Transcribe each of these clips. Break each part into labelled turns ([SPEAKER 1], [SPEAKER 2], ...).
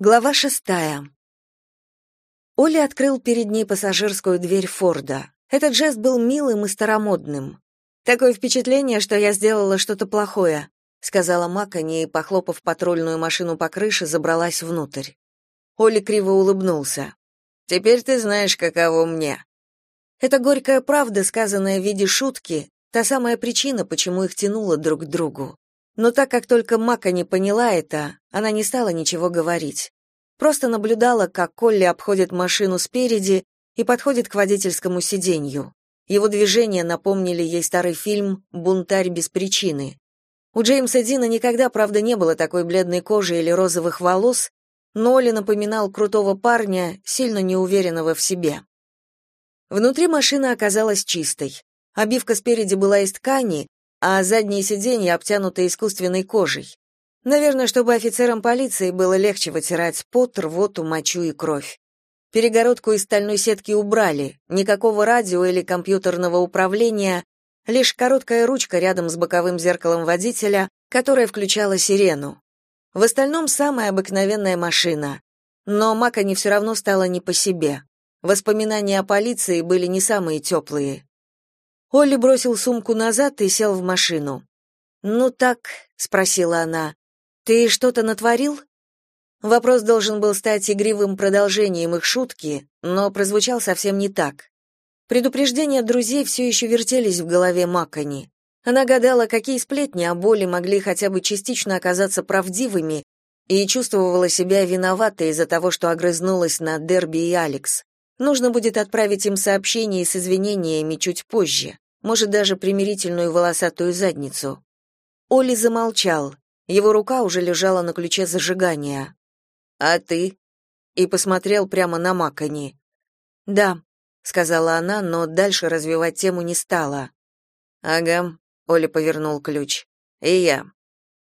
[SPEAKER 1] Глава шестая. Оля открыл перед ней пассажирскую дверь Форда. Этот жест был милым и старомодным. «Такое впечатление, что я сделала что-то плохое», сказала Макани и, похлопав патрульную машину по крыше, забралась внутрь. Оля криво улыбнулся. «Теперь ты знаешь, каково мне». Это горькая правда, сказанная в виде шутки, та самая причина, почему их тянуло друг к другу. Но так как только Мака не поняла это, она не стала ничего говорить. Просто наблюдала, как Колли обходит машину спереди и подходит к водительскому сиденью. Его движения напомнили ей старый фильм «Бунтарь без причины». У Джеймса Дина никогда, правда, не было такой бледной кожи или розовых волос, но Оли напоминал крутого парня, сильно неуверенного в себе. Внутри машина оказалась чистой. Обивка спереди была из ткани, а задние сиденья обтянуты искусственной кожей. Наверное, чтобы офицерам полиции было легче вытирать пот, рвоту, мочу и кровь. Перегородку из стальной сетки убрали, никакого радио или компьютерного управления, лишь короткая ручка рядом с боковым зеркалом водителя, которая включала сирену. В остальном самая обыкновенная машина. Но Макани все равно стало не по себе. Воспоминания о полиции были не самые теплые. Олли бросил сумку назад и сел в машину. «Ну так», — спросила она, — «ты что-то натворил?» Вопрос должен был стать игривым продолжением их шутки, но прозвучал совсем не так. Предупреждения друзей все еще вертелись в голове Маккани. Она гадала, какие сплетни о боли могли хотя бы частично оказаться правдивыми, и чувствовала себя виноватой из-за того, что огрызнулась на Дерби и Алекс. Нужно будет отправить им сообщение с извинениями чуть позже, может, даже примирительную волосатую задницу. Оли замолчал. Его рука уже лежала на ключе зажигания. «А ты?» И посмотрел прямо на Макани. «Да», — сказала она, но дальше развивать тему не стала. «Ага», — Оля повернул ключ. «И я».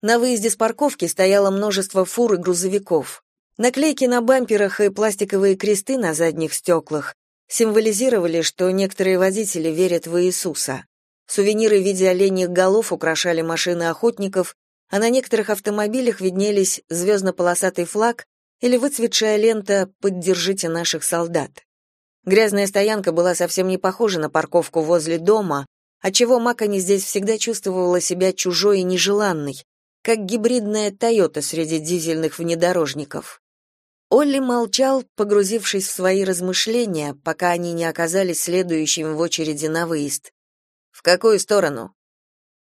[SPEAKER 1] На выезде с парковки стояло множество фур и грузовиков. Наклейки на бамперах и пластиковые кресты на задних стеклах символизировали, что некоторые водители верят в Иисуса. Сувениры в виде оленьих голов украшали машины охотников, а на некоторых автомобилях виднелись звездно-полосатый флаг или выцветшая лента «Поддержите наших солдат». Грязная стоянка была совсем не похожа на парковку возле дома, отчего Макани здесь всегда чувствовала себя чужой и нежеланной, как гибридная «Тойота» среди дизельных внедорожников. Олли молчал, погрузившись в свои размышления, пока они не оказались следующим в очереди на выезд. «В какую сторону?»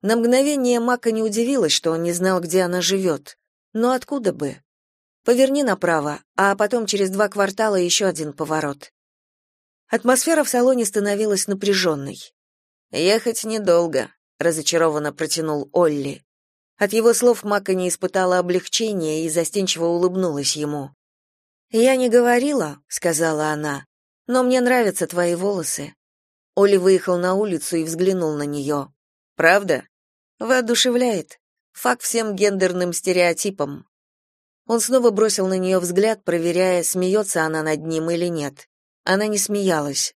[SPEAKER 1] На мгновение Мака не удивилась, что он не знал, где она живет. Но откуда бы? Поверни направо, а потом через два квартала еще один поворот. Атмосфера в салоне становилась напряженной. «Ехать недолго», — разочарованно протянул Олли. От его слов Мака не испытала облегчения и застенчиво улыбнулась ему. «Я не говорила», — сказала она, — «но мне нравятся твои волосы». Оли выехал на улицу и взглянул на нее. «Правда?» «Воодушевляет. Факт всем гендерным стереотипам». Он снова бросил на нее взгляд, проверяя, смеется она над ним или нет. Она не смеялась.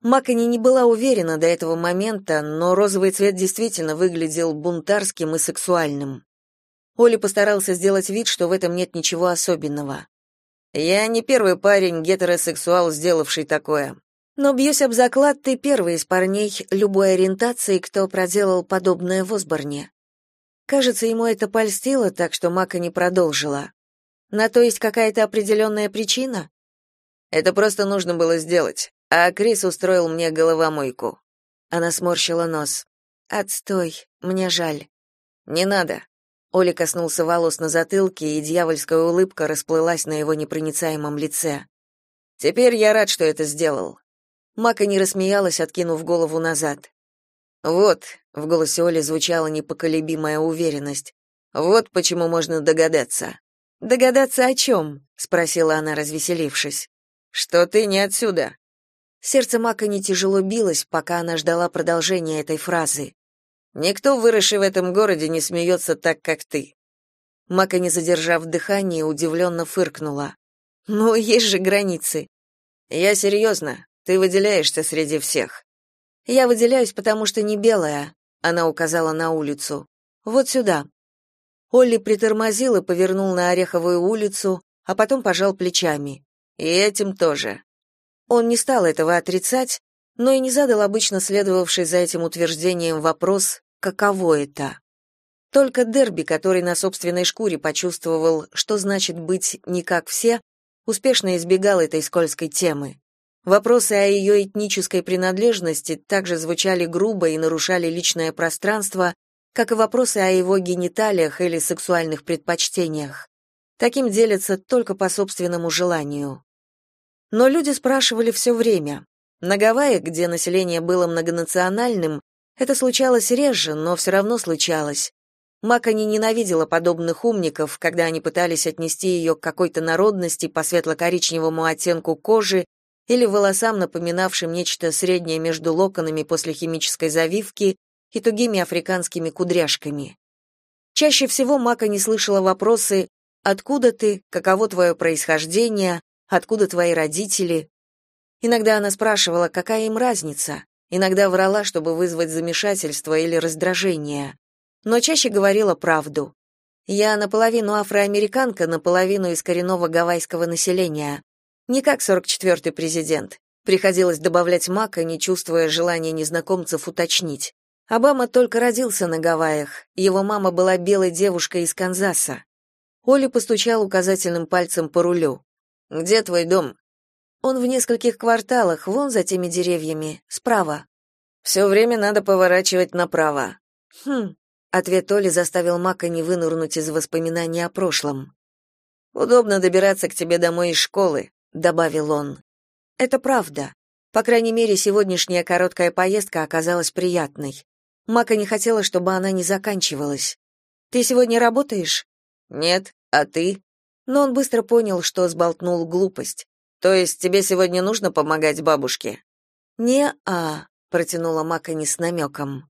[SPEAKER 1] Макани не была уверена до этого момента, но розовый цвет действительно выглядел бунтарским и сексуальным. Оли постарался сделать вид, что в этом нет ничего особенного. Я не первый парень гетеросексуал, сделавший такое. Но бьюсь об заклад, ты первый из парней любой ориентации, кто проделал подобное в Осборне. Кажется, ему это польстило, так что Мака не продолжила. На то есть какая-то определенная причина? Это просто нужно было сделать. А Крис устроил мне головомойку. Она сморщила нос. Отстой, мне жаль. Не надо. Оля коснулся волос на затылке, и дьявольская улыбка расплылась на его непроницаемом лице. «Теперь я рад, что это сделал». Мака не рассмеялась, откинув голову назад. «Вот», — в голосе Оли звучала непоколебимая уверенность, «вот почему можно догадаться». «Догадаться о чем?» — спросила она, развеселившись. «Что ты не отсюда». Сердце Мака не тяжело билось, пока она ждала продолжения этой фразы. Никто, выросший в этом городе, не смеется так, как ты. Мака, не задержав дыхание, удивленно фыркнула. Ну, есть же границы. Я серьезно, ты выделяешься среди всех. Я выделяюсь, потому что не белая, она указала на улицу. Вот сюда. Олли притормозил и повернул на Ореховую улицу, а потом пожал плечами. И этим тоже. Он не стал этого отрицать, но и не задал обычно следовавший за этим утверждением вопрос «каково это?». Только Дерби, который на собственной шкуре почувствовал, что значит быть не как все, успешно избегал этой скользкой темы. Вопросы о ее этнической принадлежности также звучали грубо и нарушали личное пространство, как и вопросы о его гениталиях или сексуальных предпочтениях. Таким делятся только по собственному желанию. Но люди спрашивали все время. На Гавайях, где население было многонациональным, это случалось реже, но все равно случалось. Макани ненавидела подобных умников, когда они пытались отнести ее к какой-то народности по светло-коричневому оттенку кожи или волосам, напоминавшим нечто среднее между локонами после химической завивки и тугими африканскими кудряшками. Чаще всего Мака не слышала вопросы «Откуда ты?», «Каково твое происхождение?», «Откуда твои родители?». Иногда она спрашивала, какая им разница, иногда врала, чтобы вызвать замешательство или раздражение но чаще говорила правду. Я наполовину афроамериканка, наполовину из коренного гавайского населения. Не как 44-й президент. Приходилось добавлять мака, не чувствуя желания незнакомцев уточнить. Обама только родился на Гавайях. Его мама была белой девушкой из Канзаса. Оля постучал указательным пальцем по рулю. «Где твой дом?» «Он в нескольких кварталах, вон за теми деревьями, справа». «Все время надо поворачивать направо». «Хм, Ответ Оли заставил Мака не вынырнуть из воспоминаний о прошлом. «Удобно добираться к тебе домой из школы», — добавил он. «Это правда. По крайней мере, сегодняшняя короткая поездка оказалась приятной. Мака не хотела, чтобы она не заканчивалась. «Ты сегодня работаешь?» «Нет. А ты?» Но он быстро понял, что сболтнул глупость. «То есть тебе сегодня нужно помогать бабушке?» «Не-а», — протянула Мака не с намеком.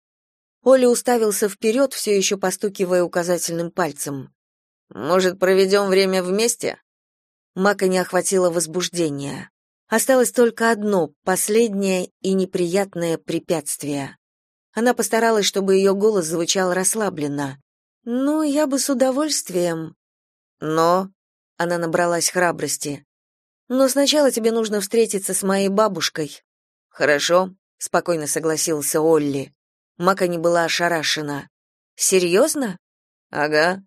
[SPEAKER 1] Оля уставился вперед, все еще постукивая указательным пальцем. «Может, проведем время вместе?» Мака не охватило возбуждение. Осталось только одно, последнее и неприятное препятствие. Она постаралась, чтобы ее голос звучал расслабленно. «Ну, я бы с удовольствием». «Но...» — она набралась храбрости. «Но сначала тебе нужно встретиться с моей бабушкой». «Хорошо», — спокойно согласился Олли. Мака не была ошарашена. «Серьезно?» «Ага».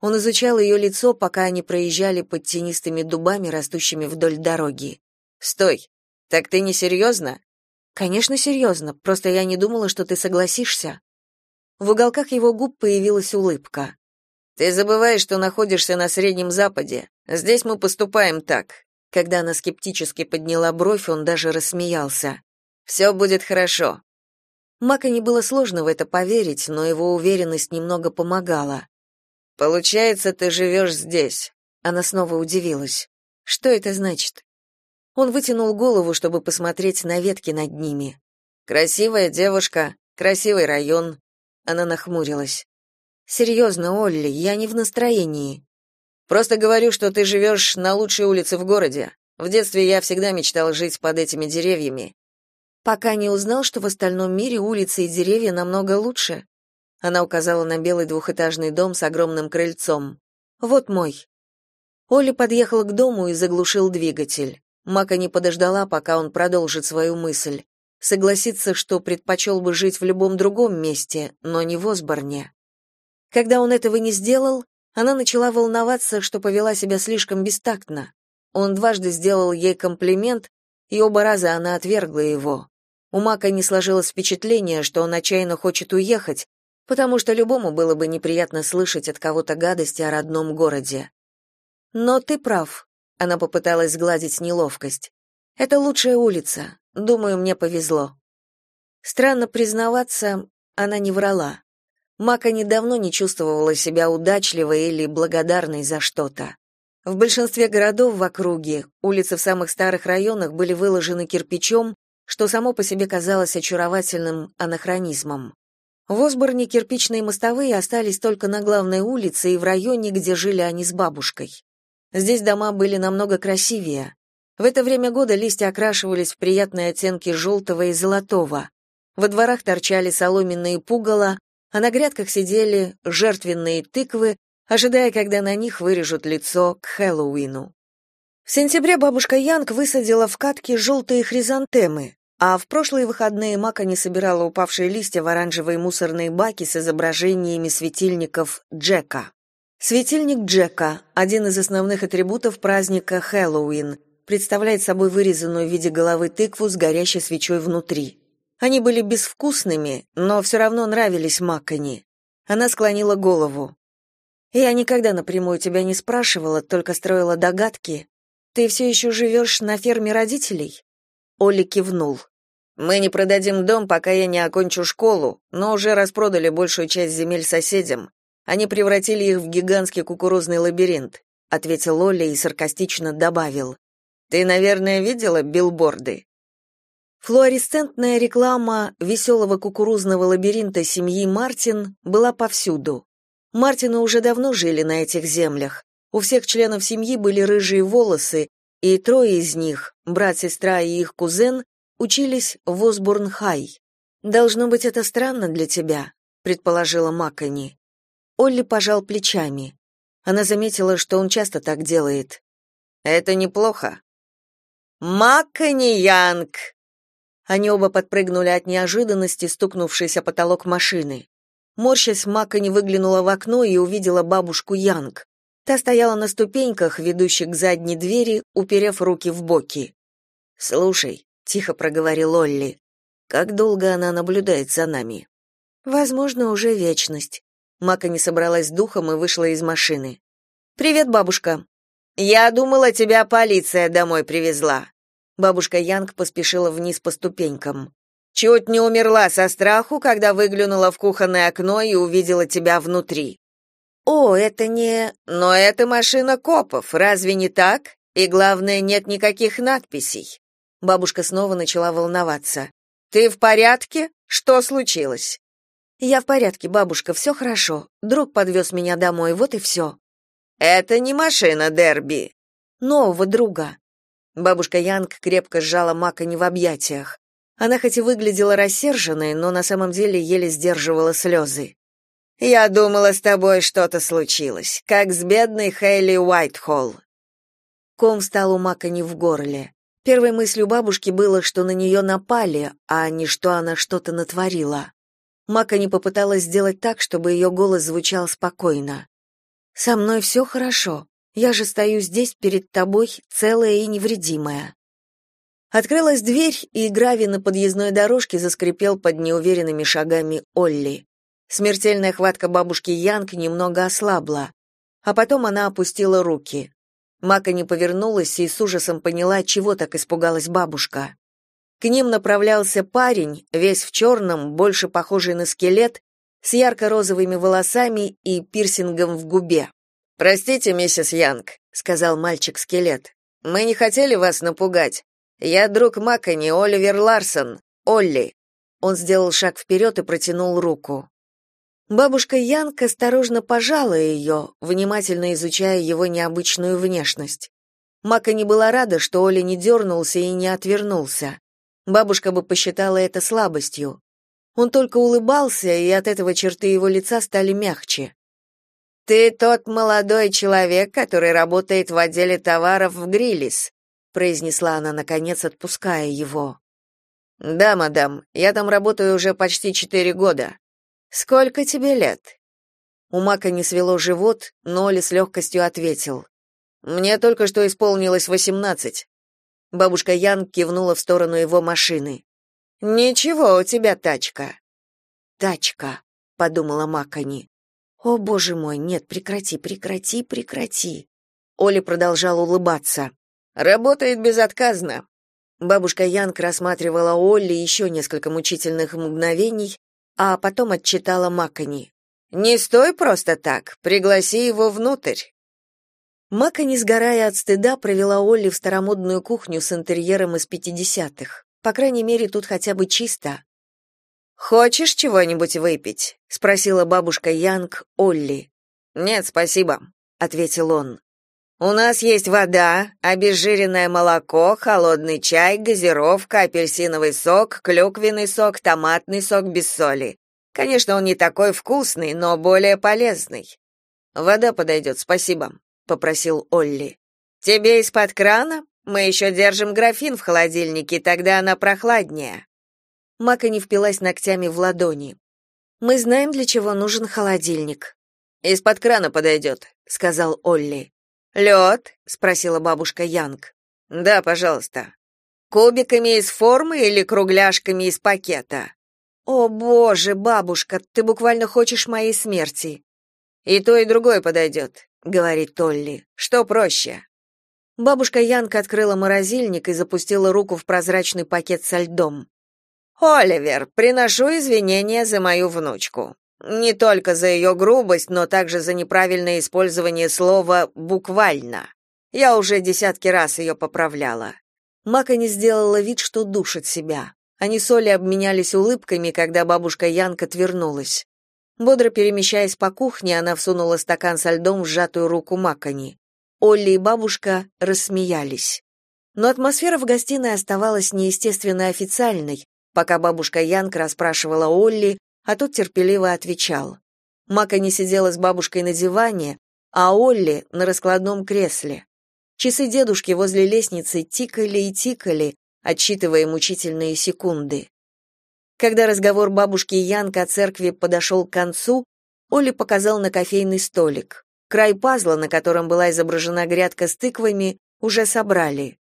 [SPEAKER 1] Он изучал ее лицо, пока они проезжали под тенистыми дубами, растущими вдоль дороги. «Стой! Так ты не серьезно?» «Конечно, серьезно. Просто я не думала, что ты согласишься». В уголках его губ появилась улыбка. «Ты забываешь, что находишься на Среднем Западе. Здесь мы поступаем так». Когда она скептически подняла бровь, он даже рассмеялся. «Все будет хорошо. Мака не было сложно в это поверить, но его уверенность немного помогала. «Получается, ты живешь здесь?» Она снова удивилась. «Что это значит?» Он вытянул голову, чтобы посмотреть на ветки над ними. «Красивая девушка, красивый район». Она нахмурилась. «Серьезно, Олли, я не в настроении. Просто говорю, что ты живешь на лучшей улице в городе. В детстве я всегда мечтал жить под этими деревьями пока не узнал, что в остальном мире улицы и деревья намного лучше. Она указала на белый двухэтажный дом с огромным крыльцом. Вот мой. Оля подъехал к дому и заглушил двигатель. Мака не подождала, пока он продолжит свою мысль. Согласиться, что предпочел бы жить в любом другом месте, но не в Осборне. Когда он этого не сделал, она начала волноваться, что повела себя слишком бестактно. Он дважды сделал ей комплимент, и оба раза она отвергла его. У Мака не сложилось впечатление, что он отчаянно хочет уехать, потому что любому было бы неприятно слышать от кого-то гадости о родном городе. Но ты прав. Она попыталась сгладить неловкость. Это лучшая улица. Думаю, мне повезло. Странно признаваться, она не врала. Мака недавно не чувствовала себя удачливой или благодарной за что-то. В большинстве городов в округе улицы в самых старых районах были выложены кирпичом, что само по себе казалось очаровательным анахронизмом. В Осборне кирпичные мостовые остались только на главной улице и в районе, где жили они с бабушкой. Здесь дома были намного красивее. В это время года листья окрашивались в приятные оттенки желтого и золотого. Во дворах торчали соломенные пугало, а на грядках сидели жертвенные тыквы, ожидая, когда на них вырежут лицо к Хэллоуину. В сентябре бабушка Янг высадила в катке желтые хризантемы, а в прошлые выходные Мака не собирала упавшие листья в оранжевые мусорные баки с изображениями светильников Джека. Светильник Джека – один из основных атрибутов праздника Хэллоуин, представляет собой вырезанную в виде головы тыкву с горящей свечой внутри. Они были безвкусными, но все равно нравились Маккани. Она склонила голову. «Я никогда напрямую тебя не спрашивала, только строила догадки, ты все еще живешь на ферме родителей? Оли кивнул. Мы не продадим дом, пока я не окончу школу, но уже распродали большую часть земель соседям. Они превратили их в гигантский кукурузный лабиринт, ответил Оля и саркастично добавил: Ты, наверное, видела билборды? Флуоресцентная реклама веселого кукурузного лабиринта семьи Мартин была повсюду. Мартины уже давно жили на этих землях, у всех членов семьи были рыжие волосы, и трое из них, брат, сестра и их кузен, учились в Осборн-Хай. «Должно быть, это странно для тебя», — предположила Маккани. Олли пожал плечами. Она заметила, что он часто так делает. «Это неплохо». «Маккани Янг!» Они оба подпрыгнули от неожиданности, стукнувшись о потолок машины. Морщась, Маккани выглянула в окно и увидела бабушку Янг. Та стояла на ступеньках, ведущих к задней двери, уперев руки в боки. «Слушай», — тихо проговорил Олли, — «как долго она наблюдает за нами?» «Возможно, уже вечность». Мака не собралась с духом и вышла из машины. «Привет, бабушка». «Я думала, тебя полиция домой привезла». Бабушка Янг поспешила вниз по ступенькам. «Чуть не умерла со страху, когда выглянула в кухонное окно и увидела тебя внутри. «О, это не...» «Но это машина копов, разве не так? И главное, нет никаких надписей». Бабушка снова начала волноваться. «Ты в порядке? Что случилось?» «Я в порядке, бабушка, все хорошо. Друг подвез меня домой, вот и все». «Это не машина Дерби». «Нового друга». Бабушка Янг крепко сжала Макани в объятиях. Она хоть и выглядела рассерженной, но на самом деле еле сдерживала слезы. Я думала, с тобой что-то случилось, как с бедной Хейли Уайтхолл. Ком стал у Макани в горле. Первой мыслью бабушки было, что на нее напали, а не что она что-то натворила. Макани попыталась сделать так, чтобы ее голос звучал спокойно. «Со мной все хорошо. Я же стою здесь перед тобой, целая и невредимая». Открылась дверь, и гравий на подъездной дорожке заскрипел под неуверенными шагами Олли. Смертельная хватка бабушки Янг немного ослабла, а потом она опустила руки. Мака не повернулась и с ужасом поняла, чего так испугалась бабушка. К ним направлялся парень, весь в черном, больше похожий на скелет, с ярко-розовыми волосами и пирсингом в губе. «Простите, миссис Янг», — сказал мальчик-скелет. «Мы не хотели вас напугать. Я друг Макани, Оливер Ларсон, Олли». Он сделал шаг вперед и протянул руку. Бабушка Янка осторожно пожала ее, внимательно изучая его необычную внешность. Мака не была рада, что Оля не дернулся и не отвернулся. Бабушка бы посчитала это слабостью. Он только улыбался, и от этого черты его лица стали мягче. «Ты тот молодой человек, который работает в отделе товаров в Грилис», произнесла она, наконец, отпуская его. «Да, мадам, я там работаю уже почти четыре года. Сколько тебе лет? У Мака не свело живот, но Оля с легкостью ответил: Мне только что исполнилось восемнадцать». Бабушка Ян кивнула в сторону его машины. Ничего, у тебя тачка. Тачка, подумала Макани. О, боже мой, нет, прекрати, прекрати, прекрати. Оля продолжал улыбаться. Работает безотказно. Бабушка Янг рассматривала Олли еще несколько мучительных мгновений, а потом отчитала Макани. «Не стой просто так, пригласи его внутрь». Макани, сгорая от стыда, провела Олли в старомодную кухню с интерьером из пятидесятых. По крайней мере, тут хотя бы чисто. «Хочешь чего-нибудь выпить?» — спросила бабушка Янг Олли. «Нет, спасибо», — ответил он. У нас есть вода, обезжиренное молоко, холодный чай, газировка, апельсиновый сок, клюквенный сок, томатный сок без соли. Конечно, он не такой вкусный, но более полезный.
[SPEAKER 2] Вода подойдет, спасибо, попросил Олли. Тебе из-под крана? Мы еще держим графин в холодильнике, тогда она прохладнее.
[SPEAKER 1] Мака не впилась ногтями в ладони. Мы знаем, для чего нужен холодильник.
[SPEAKER 2] Из-под крана подойдет», — сказал Олли. «Лед?» — спросила бабушка Янг. «Да, пожалуйста». «Кубиками из формы или кругляшками из пакета?»
[SPEAKER 1] «О, боже, бабушка, ты буквально хочешь моей смерти».
[SPEAKER 2] «И то, и другое подойдет», — говорит Толли. «Что проще?»
[SPEAKER 1] Бабушка Янка открыла морозильник и запустила руку в прозрачный пакет со льдом.
[SPEAKER 2] «Оливер, приношу извинения за мою внучку. Не только за ее грубость, но также за неправильное использование слова «буквально». Я уже десятки раз ее поправляла».
[SPEAKER 1] Мака не сделала вид, что душит себя. Они с Олей обменялись улыбками, когда бабушка Янка отвернулась. Бодро перемещаясь по кухне, она всунула стакан со льдом в сжатую руку Макани. Олли и бабушка рассмеялись. Но атмосфера в гостиной оставалась неестественно официальной, пока бабушка Янка расспрашивала Олли, а тот терпеливо отвечал. Макани сидела с бабушкой на диване, а Олли на раскладном кресле. Часы дедушки возле лестницы тикали и тикали, отсчитывая мучительные секунды. Когда разговор бабушки Янка о церкви подошел к концу, Оля показал на кофейный столик. Край пазла, на котором была изображена грядка с тыквами, уже собрали.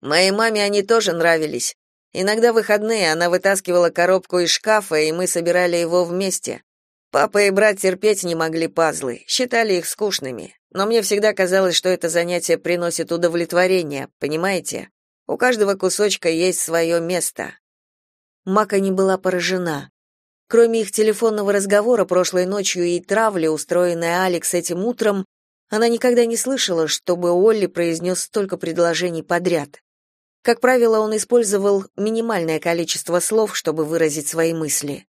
[SPEAKER 2] Моей маме они тоже нравились. Иногда выходные она вытаскивала коробку из шкафа, и мы собирали его вместе. Папа и брат терпеть не могли пазлы, считали их скучными. Но мне всегда казалось, что это занятие приносит удовлетворение, понимаете? У каждого кусочка есть свое место.
[SPEAKER 1] Мака не была поражена. Кроме их телефонного разговора прошлой ночью и травли, устроенной Алекс этим утром, она никогда не слышала, чтобы Олли произнес столько предложений подряд. Как правило, он использовал минимальное количество слов, чтобы выразить свои мысли.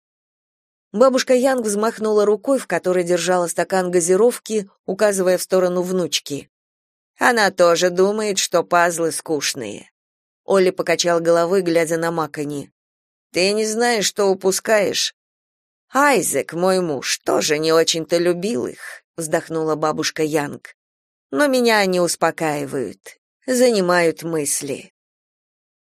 [SPEAKER 1] Бабушка Янг взмахнула рукой, в которой держала стакан газировки, указывая в сторону внучки.
[SPEAKER 2] Она тоже думает, что пазлы скучные.
[SPEAKER 1] Олли покачал головой, глядя на Макони.
[SPEAKER 2] Ты не знаешь, что упускаешь. Айзек, мой муж, тоже не очень-то любил их, вздохнула бабушка Янг. Но меня они успокаивают, занимают мысли.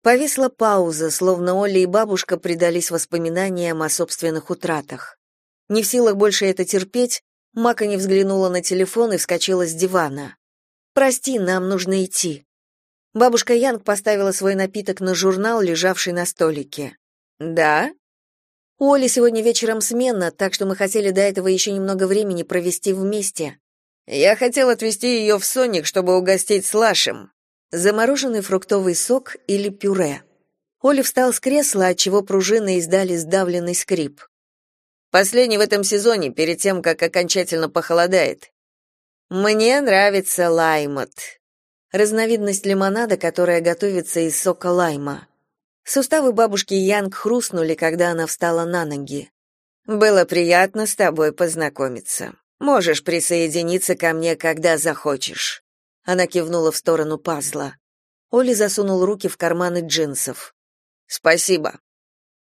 [SPEAKER 1] Повисла пауза, словно Оля и бабушка предались воспоминаниям о собственных утратах. Не в силах больше это терпеть, Мака не взглянула на телефон и вскочила с дивана. «Прости, нам нужно идти». Бабушка Янг поставила свой напиток на журнал, лежавший на столике.
[SPEAKER 2] «Да?»
[SPEAKER 1] У Оли сегодня вечером смена, так что мы хотели до этого еще немного времени провести вместе.
[SPEAKER 2] Я хотел отвезти ее в Соник, чтобы угостить слашем.
[SPEAKER 1] Замороженный фруктовый сок или пюре. Оля встал с кресла, отчего пружины издали сдавленный скрип.
[SPEAKER 2] Последний в этом сезоне, перед тем, как окончательно похолодает. Мне нравится лаймот.
[SPEAKER 1] Разновидность лимонада, которая готовится из сока лайма. Суставы бабушки Янг хрустнули, когда она встала на ноги.
[SPEAKER 2] Было приятно с тобой познакомиться. Можешь присоединиться ко мне, когда захочешь.
[SPEAKER 1] Она кивнула в сторону пазла. Оли засунул руки в карманы джинсов.
[SPEAKER 2] Спасибо.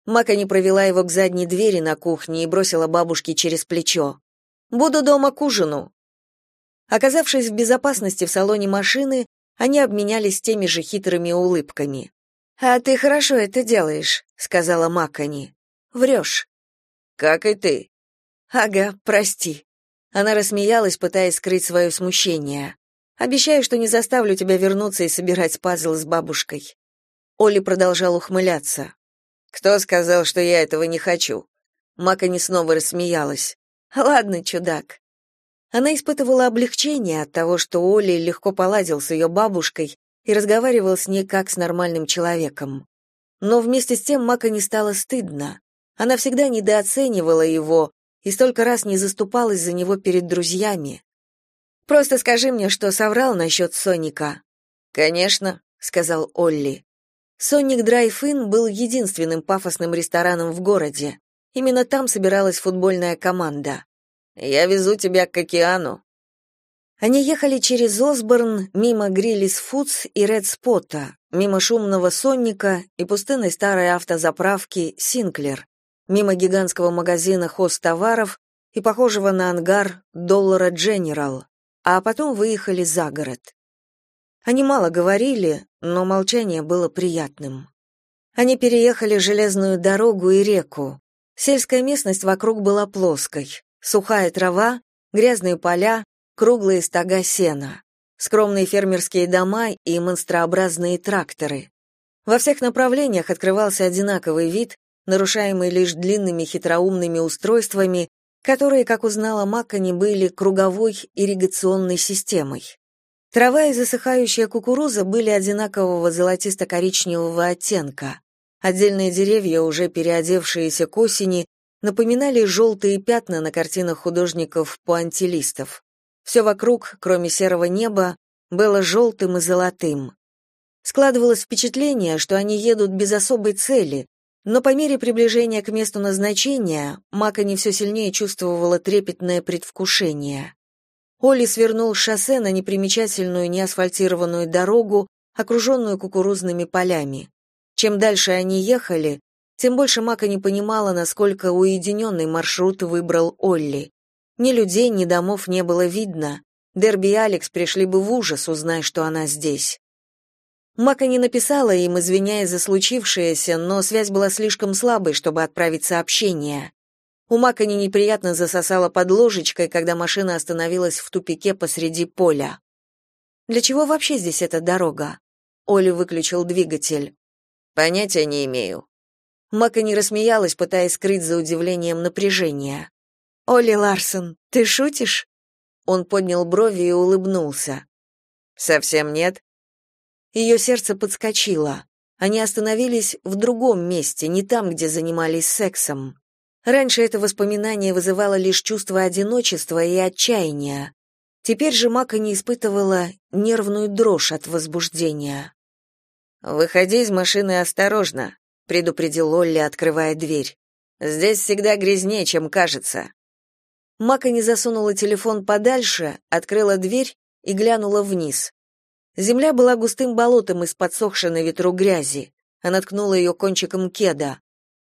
[SPEAKER 1] Мака не провела его к задней двери на кухне и бросила бабушке через плечо. Буду дома к ужину. Оказавшись в безопасности в салоне машины, они обменялись теми же хитрыми улыбками. «А ты хорошо это делаешь», — сказала Макани. «Врешь».
[SPEAKER 2] «Как и ты».
[SPEAKER 1] «Ага, прости». Она рассмеялась, пытаясь скрыть свое смущение. «Обещаю, что не заставлю тебя вернуться и собирать пазл с бабушкой». Оли продолжал ухмыляться.
[SPEAKER 2] «Кто сказал, что я этого не хочу?»
[SPEAKER 1] Макани снова рассмеялась. «Ладно, чудак». Она испытывала облегчение от того, что Оли легко поладил с ее бабушкой и разговаривал с ней как с нормальным человеком. Но вместе с тем Мака не стало стыдно. Она всегда недооценивала его и столько раз не заступалась за него перед друзьями. «Просто скажи мне, что соврал насчет Соника».
[SPEAKER 2] «Конечно», — сказал Олли.
[SPEAKER 1] Соник Драйв-Ин был единственным пафосным рестораном в городе. Именно там собиралась футбольная команда.
[SPEAKER 2] «Я везу тебя к океану»,
[SPEAKER 1] они ехали через Осборн, мимо Гриллис Фудс и Ред Спота, мимо шумного сонника и пустынной старой автозаправки Синклер, мимо гигантского магазина хозтоваров, и похожего на ангар доллара General, а потом выехали за город. Они мало говорили, но молчание было приятным. Они переехали железную дорогу и реку. Сельская местность вокруг была плоской. Сухая трава, грязные поля, круглые стога сена, скромные фермерские дома и монстрообразные тракторы. Во всех направлениях открывался одинаковый вид, нарушаемый лишь длинными хитроумными устройствами, которые, как узнала Маккани, были круговой ирригационной системой. Трава и засыхающая кукуруза были одинакового золотисто-коричневого оттенка. Отдельные деревья, уже переодевшиеся к осени, напоминали желтые пятна на картинах художников-пуантилистов. Все вокруг, кроме серого неба, было желтым и золотым. Складывалось впечатление, что они едут без особой цели, но по мере приближения к месту назначения Мака не все сильнее чувствовала трепетное предвкушение. Оли свернул шоссе на непримечательную неасфальтированную дорогу, окруженную кукурузными полями. Чем дальше они ехали, тем больше Мака не понимала, насколько уединенный маршрут выбрал Олли. Ни людей, ни домов не было видно. Дерби и Алекс пришли бы в ужас, узнав, что она здесь. Мака не написала им, извиняясь за случившееся, но связь была слишком слабой, чтобы отправить сообщение. У Макани неприятно засосала под ложечкой, когда машина остановилась в тупике посреди поля. «Для чего вообще здесь эта дорога?» Оля выключил двигатель. «Понятия не имею». Макани рассмеялась, пытаясь скрыть за удивлением напряжение. «Оли Ларсон, ты шутишь?» Он поднял брови и улыбнулся. «Совсем нет. Ее сердце подскочило. Они остановились в другом месте, не там, где занимались сексом. Раньше это воспоминание вызывало лишь чувство одиночества и отчаяния. Теперь же Мака не испытывала нервную дрожь от возбуждения. «Выходи из машины осторожно», — предупредил Олли, открывая дверь. «Здесь всегда грязнее, чем кажется». Мака не засунула телефон подальше, открыла дверь и глянула вниз. Земля была густым болотом из подсохшей на ветру грязи. Она ткнула ее кончиком кеда.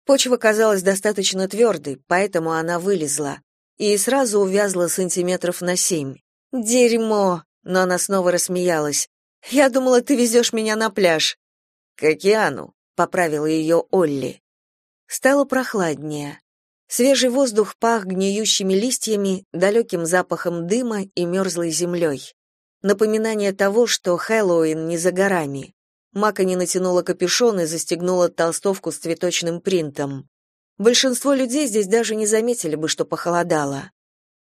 [SPEAKER 1] Почва казалась достаточно твердой, поэтому она вылезла. И сразу увязла сантиметров на семь. «Дерьмо!» Но она снова рассмеялась. «Я думала, ты везешь меня на пляж». «К океану», — поправила ее Олли. Стало прохладнее. Свежий воздух пах гниющими листьями, далеким запахом дыма и мерзлой землей. Напоминание того, что Хэллоуин не за горами. Мака не натянула капюшон и застегнула толстовку с цветочным принтом. Большинство людей здесь даже не заметили бы, что похолодало.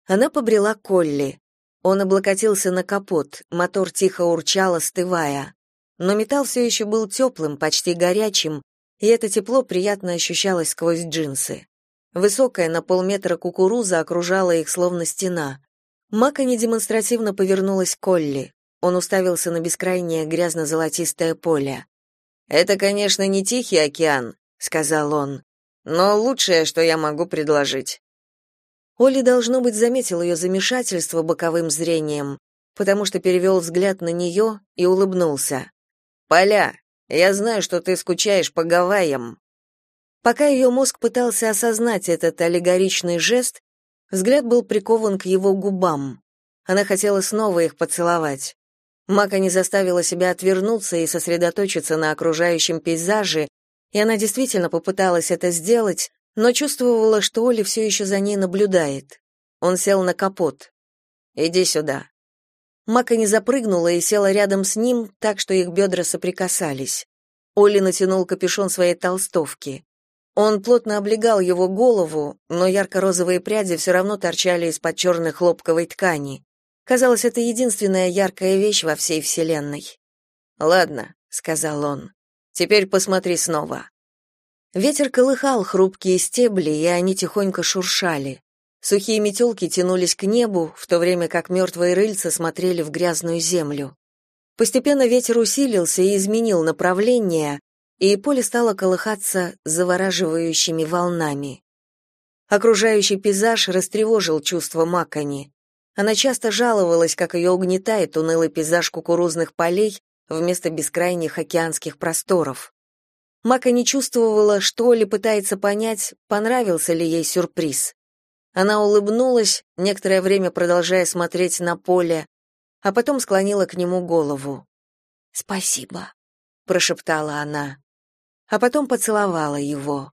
[SPEAKER 1] Она побрела Колли. Он облокотился на капот, мотор тихо урчал, остывая. Но металл все еще был теплым, почти горячим, и это тепло приятно ощущалось сквозь джинсы. Высокая на полметра кукуруза окружала их словно стена. Мака демонстративно повернулась к Колли. Он уставился на бескрайнее грязно-золотистое поле. «Это, конечно, не Тихий океан», — сказал он, «но лучшее, что я могу предложить». Олли, должно быть, заметил ее замешательство боковым зрением, потому что перевел взгляд на нее и улыбнулся. «Поля, я знаю, что ты скучаешь по Гавайям». Пока ее мозг пытался осознать этот аллегоричный жест, Взгляд был прикован к его губам. Она хотела снова их поцеловать. Мака не заставила себя отвернуться и сосредоточиться на окружающем пейзаже, и она действительно попыталась это сделать, но чувствовала, что Оля все еще за ней наблюдает. Он сел на капот. «Иди сюда». Мака не запрыгнула и села рядом с ним, так что их бедра соприкасались. Оли натянул капюшон своей толстовки. Он плотно облегал его голову, но ярко-розовые пряди все равно торчали из-под черной хлопковой ткани. Казалось, это единственная яркая вещь во всей вселенной. «Ладно», — сказал он, — «теперь посмотри снова». Ветер колыхал хрупкие стебли, и они тихонько шуршали. Сухие метелки тянулись к небу, в то время как мертвые рыльца смотрели в грязную землю. Постепенно ветер усилился и изменил направление, и поле стало колыхаться завораживающими волнами. Окружающий пейзаж растревожил чувство Макани. Она часто жаловалась, как ее угнетает унылый пейзаж кукурузных полей вместо бескрайних океанских просторов. Мака чувствовала, что ли пытается понять, понравился ли ей сюрприз. Она улыбнулась, некоторое время продолжая смотреть на поле, а потом склонила к нему голову. «Спасибо», — прошептала она, а потом поцеловала его.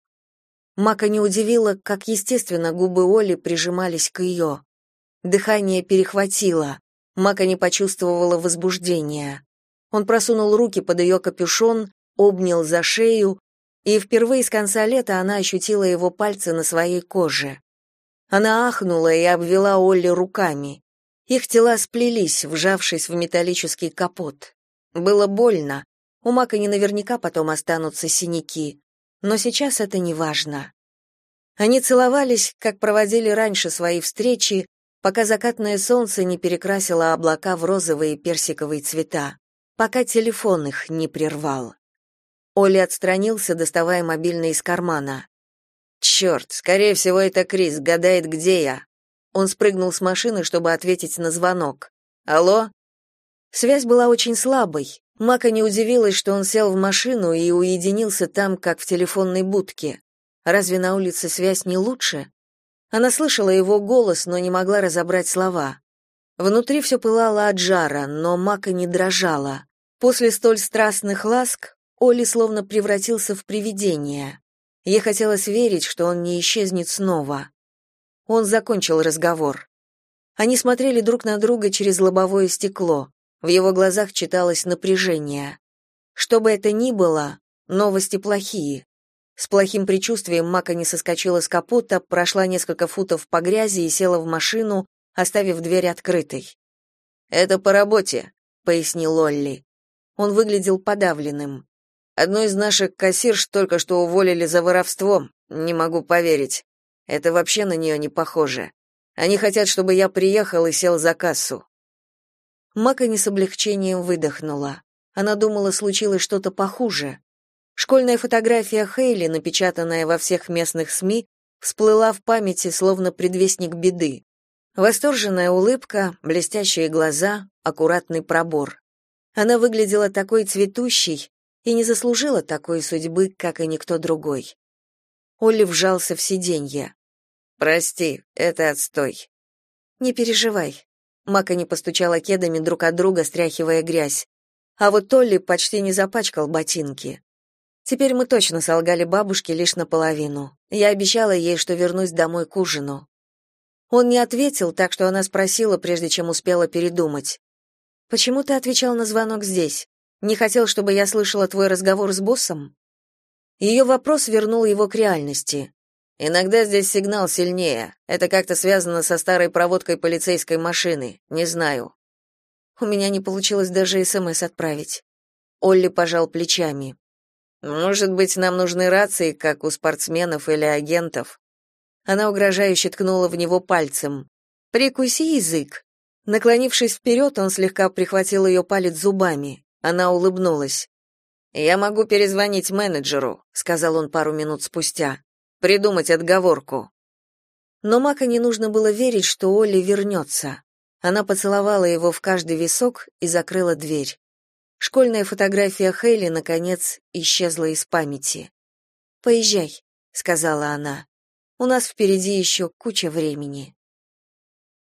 [SPEAKER 1] Мака не удивила, как естественно губы Оли прижимались к ее. Дыхание перехватило, Мака не почувствовала возбуждения. Он просунул руки под ее капюшон, обнял за шею, и впервые с конца лета она ощутила его пальцы на своей коже. Она ахнула и обвела Олли руками. Их тела сплелись, вжавшись в металлический капот. Было больно. У Макани наверняка потом останутся синяки. Но сейчас это не важно. Они целовались, как проводили раньше свои встречи, пока закатное солнце не перекрасило облака в розовые и персиковые цвета, пока телефон их не прервал. Оли отстранился, доставая мобильный из кармана. «Черт, скорее всего, это Крис, гадает, где я». Он спрыгнул с машины, чтобы ответить на звонок. «Алло?» Связь была очень слабой. Мака не удивилась, что он сел в машину и уединился там, как в телефонной будке. Разве на улице связь не лучше? Она слышала его голос, но не могла разобрать слова. Внутри все пылало от жара, но Мака не дрожала. После столь страстных ласк Оли словно превратился в привидение. Ей хотелось верить, что он не исчезнет снова. Он закончил разговор. Они смотрели друг на друга через лобовое стекло. В его глазах читалось напряжение. Что бы это ни было, новости плохие. С плохим предчувствием Мака не соскочила с капота, прошла несколько футов по грязи и села в машину, оставив дверь открытой. «Это по работе», — пояснил Олли. Он выглядел подавленным. Одну из наших кассирш только что уволили за воровство. Не могу поверить. Это вообще на нее не похоже. Они хотят, чтобы я приехал и сел за кассу. Мака не с облегчением выдохнула. Она думала, случилось что-то похуже. Школьная фотография Хейли, напечатанная во всех местных СМИ, всплыла в памяти словно предвестник беды. Восторженная улыбка, блестящие глаза, аккуратный пробор. Она выглядела такой цветущей, и не заслужила такой судьбы, как и никто другой. Олли вжался в сиденье. «Прости, это отстой». «Не переживай». Мака не постучала кедами друг от друга, стряхивая грязь. А вот Толли почти не запачкал ботинки. Теперь мы точно солгали бабушке лишь наполовину. Я обещала ей, что вернусь домой к ужину. Он не ответил, так что она спросила, прежде чем успела передумать. «Почему ты отвечал на звонок здесь?» Не хотел, чтобы я слышала твой разговор с боссом? Ее вопрос вернул его к реальности. Иногда здесь сигнал сильнее. Это как-то связано со старой проводкой полицейской машины. Не знаю. У меня не получилось даже СМС отправить. Олли пожал плечами. Может быть, нам нужны рации, как у спортсменов или агентов. Она угрожающе ткнула в него пальцем. Прикуси язык. Наклонившись вперед, он слегка прихватил ее палец зубами. Она улыбнулась. «Я могу перезвонить менеджеру», — сказал он пару минут спустя. «Придумать отговорку». Но Мака не нужно было верить, что Олли вернется. Она поцеловала его в каждый висок и закрыла дверь. Школьная фотография Хейли, наконец, исчезла из памяти. «Поезжай», — сказала она. «У нас впереди еще куча времени».